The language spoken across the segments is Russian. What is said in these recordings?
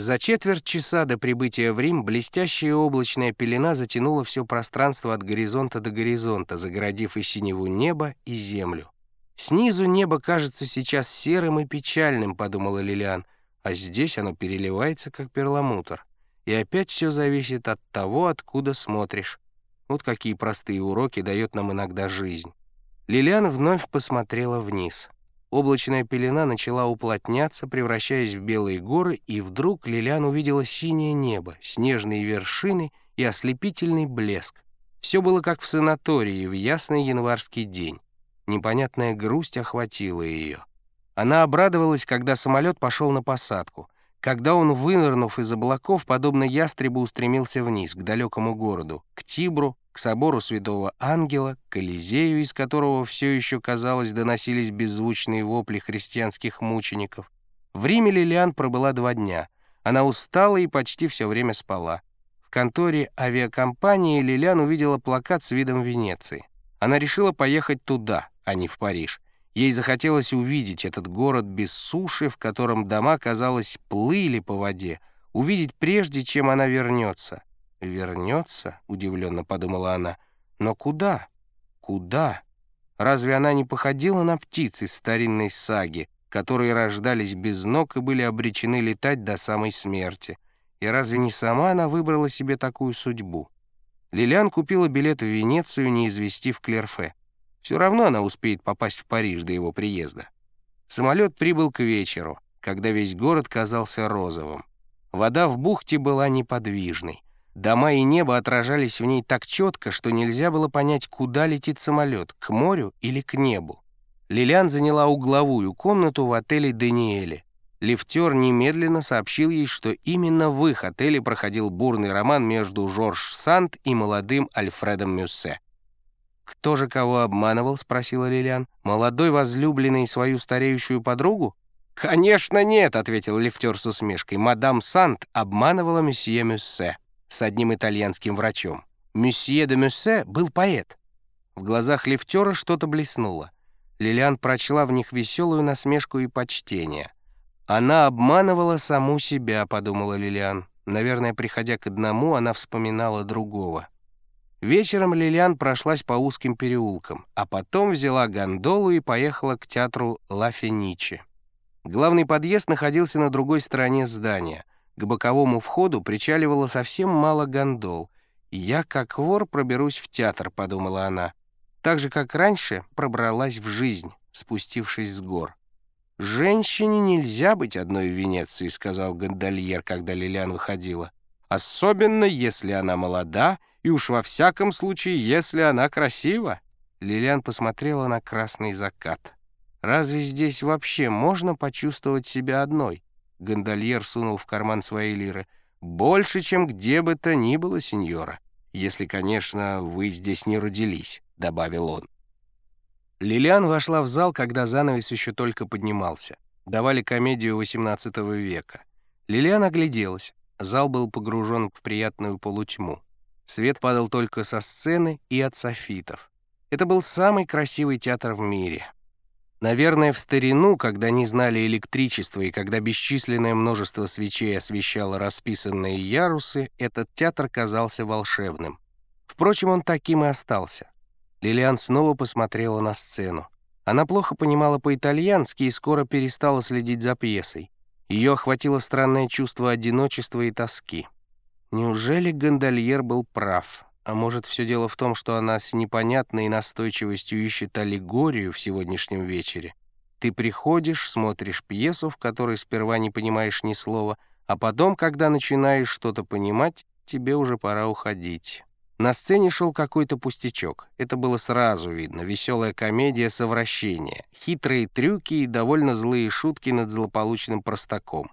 За четверть часа до прибытия в Рим блестящая облачная пелена затянула все пространство от горизонта до горизонта, загородив и синеву небо, и землю. «Снизу небо кажется сейчас серым и печальным», — подумала Лилиан, «а здесь оно переливается, как перламутр. И опять все зависит от того, откуда смотришь. Вот какие простые уроки дает нам иногда жизнь». Лилиан вновь посмотрела вниз. Облачная пелена начала уплотняться, превращаясь в белые горы, и вдруг Лилиан увидела синее небо, снежные вершины и ослепительный блеск. Все было как в санатории в ясный январский день. Непонятная грусть охватила ее. Она обрадовалась, когда самолет пошел на посадку, когда он, вынырнув из облаков, подобно ястребу устремился вниз, к далекому городу, к Тибру, к собору святого ангела, к Элизею, из которого все еще, казалось, доносились беззвучные вопли христианских мучеников. В Риме Лилиан пробыла два дня. Она устала и почти все время спала. В конторе авиакомпании Лилиан увидела плакат с видом Венеции. Она решила поехать туда, а не в Париж. Ей захотелось увидеть этот город без суши, в котором дома, казалось, плыли по воде, увидеть прежде, чем она вернется. «Вернется?» — удивленно подумала она. «Но куда? Куда? Разве она не походила на птиц из старинной саги, которые рождались без ног и были обречены летать до самой смерти? И разве не сама она выбрала себе такую судьбу?» Лилиан купила билет в Венецию, не известив Клерфе. Все равно она успеет попасть в Париж до его приезда. Самолет прибыл к вечеру, когда весь город казался розовым. Вода в бухте была неподвижной. Дома и небо отражались в ней так четко, что нельзя было понять, куда летит самолет, к морю или к небу. Лилиан заняла угловую комнату в отеле «Даниэле». Лифтер немедленно сообщил ей, что именно в их отеле проходил бурный роман между Жорж Санд и молодым Альфредом Мюссе. «Кто же кого обманывал?» — спросила Лилиан. «Молодой возлюбленный свою стареющую подругу?» «Конечно нет», — ответил лифтер с усмешкой. «Мадам Санд обманывала месье Мюссе» с одним итальянским врачом. Месье де Мюссе был поэт. В глазах лифтера что-то блеснуло. Лилиан прочла в них веселую насмешку и почтение. «Она обманывала саму себя», — подумала Лилиан. Наверное, приходя к одному, она вспоминала другого. Вечером Лилиан прошлась по узким переулкам, а потом взяла гондолу и поехала к театру Ла Феничи. Главный подъезд находился на другой стороне здания. К боковому входу причаливало совсем мало гондол. «Я, как вор, проберусь в театр», — подумала она. Так же, как раньше, пробралась в жизнь, спустившись с гор. «Женщине нельзя быть одной в Венеции», — сказал гондольер, когда Лилиан выходила. «Особенно, если она молода, и уж во всяком случае, если она красива». Лилиан посмотрела на красный закат. «Разве здесь вообще можно почувствовать себя одной?» Гондольер сунул в карман своей лиры. «Больше, чем где бы то ни было, сеньора. Если, конечно, вы здесь не родились», — добавил он. Лилиан вошла в зал, когда занавес еще только поднимался. Давали комедию XVIII века. Лилиан огляделась. Зал был погружен в приятную полутьму. Свет падал только со сцены и от софитов. Это был самый красивый театр в мире. Наверное, в старину, когда не знали электричества и когда бесчисленное множество свечей освещало расписанные ярусы, этот театр казался волшебным. Впрочем, он таким и остался. Лилиан снова посмотрела на сцену. Она плохо понимала по-итальянски и скоро перестала следить за пьесой. Ее охватило странное чувство одиночества и тоски. Неужели гондольер был прав? А может, все дело в том, что она с непонятной настойчивостью ищет аллегорию в сегодняшнем вечере? Ты приходишь, смотришь пьесу, в которой сперва не понимаешь ни слова, а потом, когда начинаешь что-то понимать, тебе уже пора уходить. На сцене шел какой-то пустячок. Это было сразу видно. Веселая комедия совращения. Хитрые трюки и довольно злые шутки над злополучным простаком.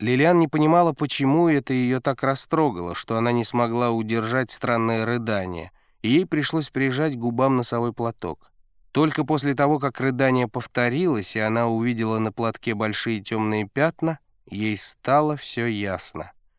Лилиан не понимала, почему это ее так растрогало, что она не смогла удержать странное рыдание, и ей пришлось прижать губам носовой платок. Только после того, как рыдание повторилось, и она увидела на платке большие темные пятна, ей стало все ясно.